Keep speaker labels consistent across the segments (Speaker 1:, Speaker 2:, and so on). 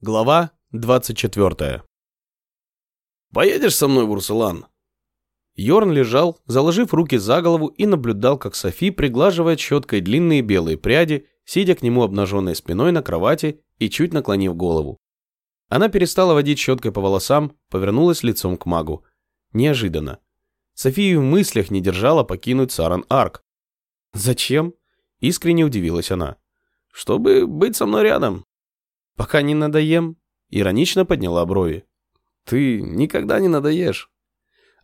Speaker 1: Глава 24. «Поедешь со мной Урсулан?» Йорн лежал, заложив руки за голову и наблюдал, как Софи приглаживает щеткой длинные белые пряди, сидя к нему обнаженной спиной на кровати и чуть наклонив голову. Она перестала водить щеткой по волосам, повернулась лицом к магу. Неожиданно. Софию в мыслях не держала покинуть Саран Арк. «Зачем?» – искренне удивилась она. «Чтобы быть со мной рядом», Пока не надоем, иронично подняла брови. Ты никогда не надоешь.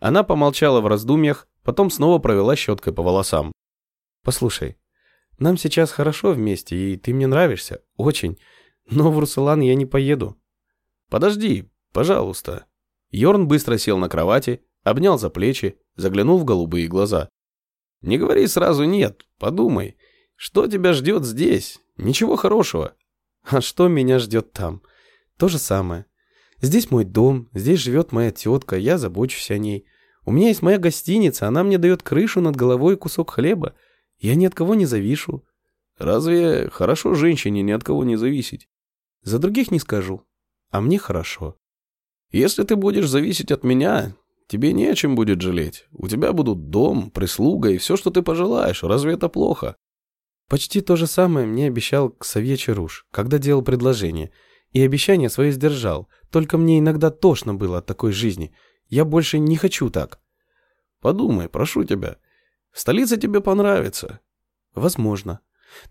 Speaker 1: Она помолчала в раздумьях, потом снова провела щеткой по волосам. Послушай, нам сейчас хорошо вместе, и ты мне нравишься, очень. Но в Руслан я не поеду. Подожди, пожалуйста. Йорн быстро сел на кровати, обнял за плечи, заглянул в голубые глаза. Не говори сразу нет, подумай. Что тебя ждет здесь? Ничего хорошего. А что меня ждет там? То же самое. Здесь мой дом, здесь живет моя тетка, я забочусь о ней. У меня есть моя гостиница, она мне дает крышу над головой и кусок хлеба. Я ни от кого не завишу. Разве хорошо женщине ни от кого не зависеть? За других не скажу. А мне хорошо. Если ты будешь зависеть от меня, тебе не о чем будет жалеть. У тебя будут дом, прислуга и все, что ты пожелаешь. Разве это плохо? Почти то же самое мне обещал Ксавье Чаруш, когда делал предложение. И обещание свое сдержал. Только мне иногда тошно было от такой жизни. Я больше не хочу так. Подумай, прошу тебя. Столица тебе понравится. Возможно.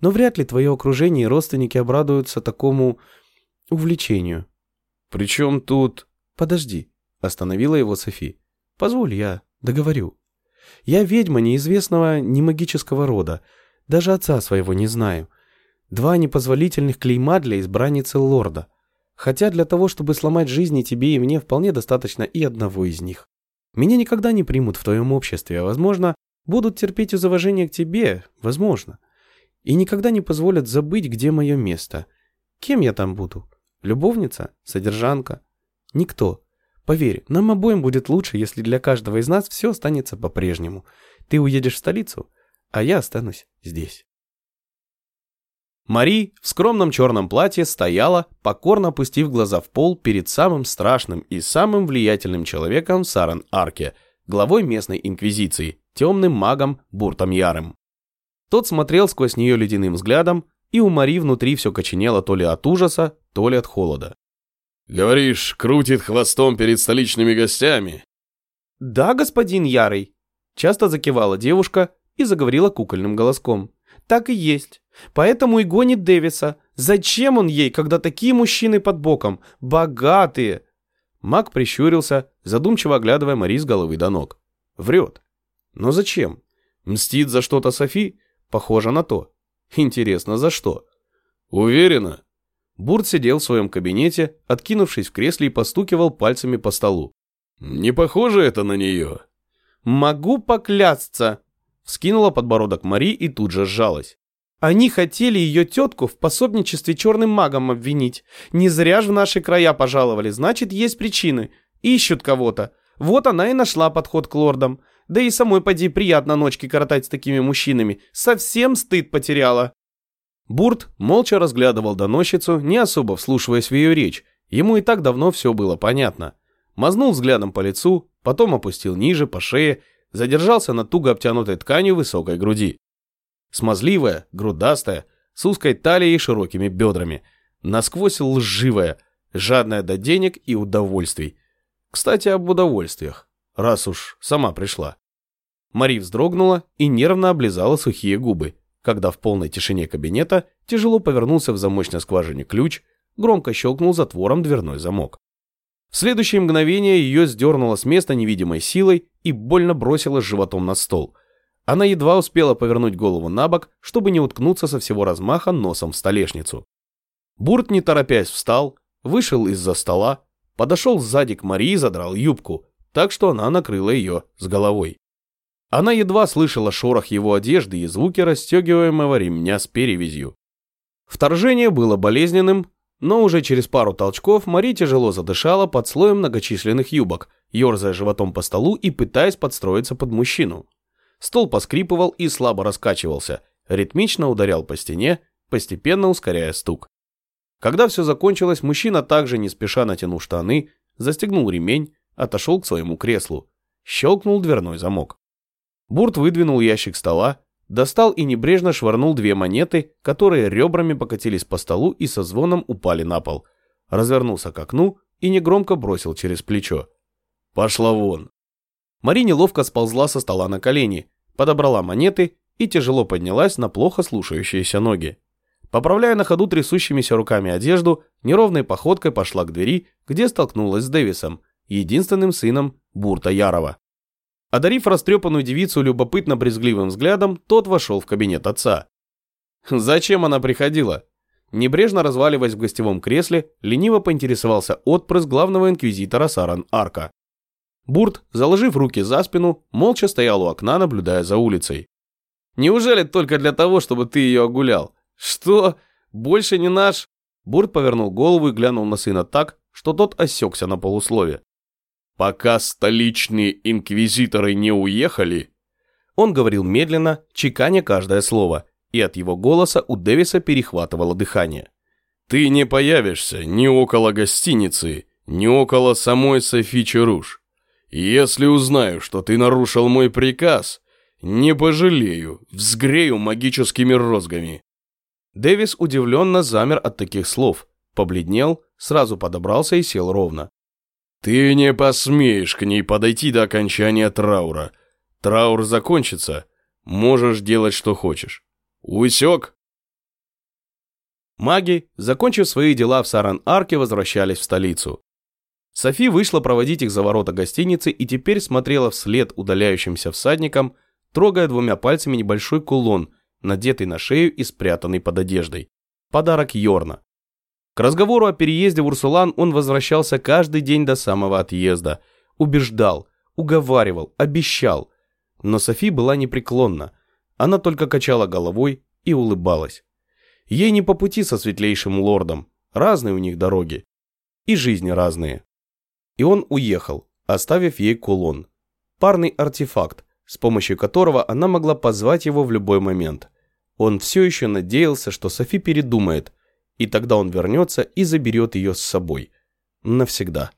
Speaker 1: Но вряд ли твое окружение и родственники обрадуются такому увлечению. Причем тут... Подожди, остановила его Софи. Позволь я договорю. Я ведьма неизвестного немагического рода, даже отца своего не знаю. Два непозволительных клейма для избранницы лорда. Хотя для того, чтобы сломать жизни тебе и мне, вполне достаточно и одного из них. Меня никогда не примут в твоем обществе, а, возможно, будут терпеть из уважения к тебе, возможно. И никогда не позволят забыть, где мое место. Кем я там буду? Любовница? Содержанка? Никто. Поверь, нам обоим будет лучше, если для каждого из нас все останется по-прежнему. Ты уедешь в столицу, а я останусь здесь. Мари в скромном черном платье стояла, покорно опустив глаза в пол перед самым страшным и самым влиятельным человеком в Саран-Арке, главой местной инквизиции, темным магом Буртом Ярым. Тот смотрел сквозь нее ледяным взглядом, и у Мари внутри все коченело то ли от ужаса, то ли от холода.
Speaker 2: «Говоришь, крутит хвостом перед столичными гостями?»
Speaker 1: «Да, господин Ярый», — часто закивала девушка, и заговорила кукольным голоском. «Так и есть. Поэтому и гонит Дэвиса. Зачем он ей, когда такие мужчины под боком? Богатые!» Мак прищурился, задумчиво оглядывая Мари с головы до ног. Врет. Но зачем? Мстит за что-то Софи? Похоже на то. Интересно, за что?
Speaker 2: Уверена?
Speaker 1: Бурт сидел в своем кабинете, откинувшись в кресле и постукивал пальцами по столу.
Speaker 2: Не похоже это на нее?
Speaker 1: Могу поклясться, Вскинула подбородок Мари и тут же сжалась. Они хотели ее тетку в пособничестве черным магам обвинить. Не зря же в наши края пожаловали, значит, есть причины. Ищут кого-то. Вот она и нашла подход к лордам. Да и самой поди приятно ночки коротать с такими мужчинами. Совсем стыд потеряла. Бурт молча разглядывал доносчицу, не особо вслушиваясь в ее речь. Ему и так давно все было понятно. Мазнул взглядом по лицу, потом опустил ниже, по шее задержался на туго обтянутой тканью высокой груди. Смазливая, грудастая, с узкой талией и широкими бедрами, насквозь лживая, жадная до денег и удовольствий. Кстати, об удовольствиях, раз уж сама пришла. Мари вздрогнула и нервно облизала сухие губы, когда в полной тишине кабинета тяжело повернулся в замочной скважине ключ, громко щелкнул затвором дверной замок. В следующее мгновение ее сдернуло с места невидимой силой и больно бросило животом на стол. Она едва успела повернуть голову на бок, чтобы не уткнуться со всего размаха носом в столешницу. Бурт, не торопясь, встал, вышел из-за стола, подошел сзади к Марии и задрал юбку, так что она накрыла ее с головой. Она едва слышала шорох его одежды и звуки расстегиваемого ремня с перевязью. Вторжение было болезненным, но уже через пару толчков Мари тяжело задышала под слоем многочисленных юбок, ерзая животом по столу и пытаясь подстроиться под мужчину. Стол поскрипывал и слабо раскачивался, ритмично ударял по стене, постепенно ускоряя стук. Когда все закончилось, мужчина также не спеша натянул штаны, застегнул ремень, отошел к своему креслу. Щелкнул дверной замок. Бурт выдвинул ящик стола, достал и небрежно швырнул две монеты, которые ребрами покатились по столу и со звоном упали на пол. Развернулся к окну и негромко бросил через плечо. «Пошла вон!» Мари неловко сползла со стола на колени, подобрала монеты и тяжело поднялась на плохо слушающиеся ноги. Поправляя на ходу трясущимися руками одежду, неровной походкой пошла к двери, где столкнулась с Дэвисом, единственным сыном Бурта Ярова. Одарив растрепанную девицу любопытно-брезгливым взглядом, тот вошел в кабинет отца. Зачем она приходила? Небрежно разваливаясь в гостевом кресле, лениво поинтересовался отпрыск главного инквизитора Саран Арка. Бурт, заложив руки за спину, молча стоял у окна, наблюдая за улицей. «Неужели только для того, чтобы ты ее огулял? Что? Больше не наш?» Бурт повернул голову и глянул на сына так, что тот осекся на полуслове. Пока столичные инквизиторы не уехали, он говорил медленно, чеканя каждое слово, и от его голоса у Дэвиса перехватывало дыхание. Ты не появишься ни около гостиницы, ни около самой Софи Чаруш. Если узнаю, что ты нарушил мой приказ, не пожалею, взгрею магическими розгами. Дэвис удивленно замер от таких слов, побледнел, сразу подобрался и сел ровно. Ты не посмеешь к ней подойти до окончания траура. Траур закончится, можешь делать, что хочешь. Усек? Маги, закончив свои дела в Саран-Арке, возвращались в столицу. Софи вышла проводить их за ворота гостиницы и теперь смотрела вслед удаляющимся всадникам, трогая двумя пальцами небольшой кулон, надетый на шею и спрятанный под одеждой. Подарок Йорна. К разговору о переезде в Урсулан он возвращался каждый день до самого отъезда. Убеждал, уговаривал, обещал. Но Софи была непреклонна. Она только качала головой и улыбалась. Ей не по пути со светлейшим лордом. Разные у них дороги. И жизни разные. И он уехал, оставив ей кулон. Парный артефакт, с помощью которого она могла позвать его в любой момент. Он все еще надеялся, что Софи передумает – и тогда он вернется и заберет ее с собой. Навсегда.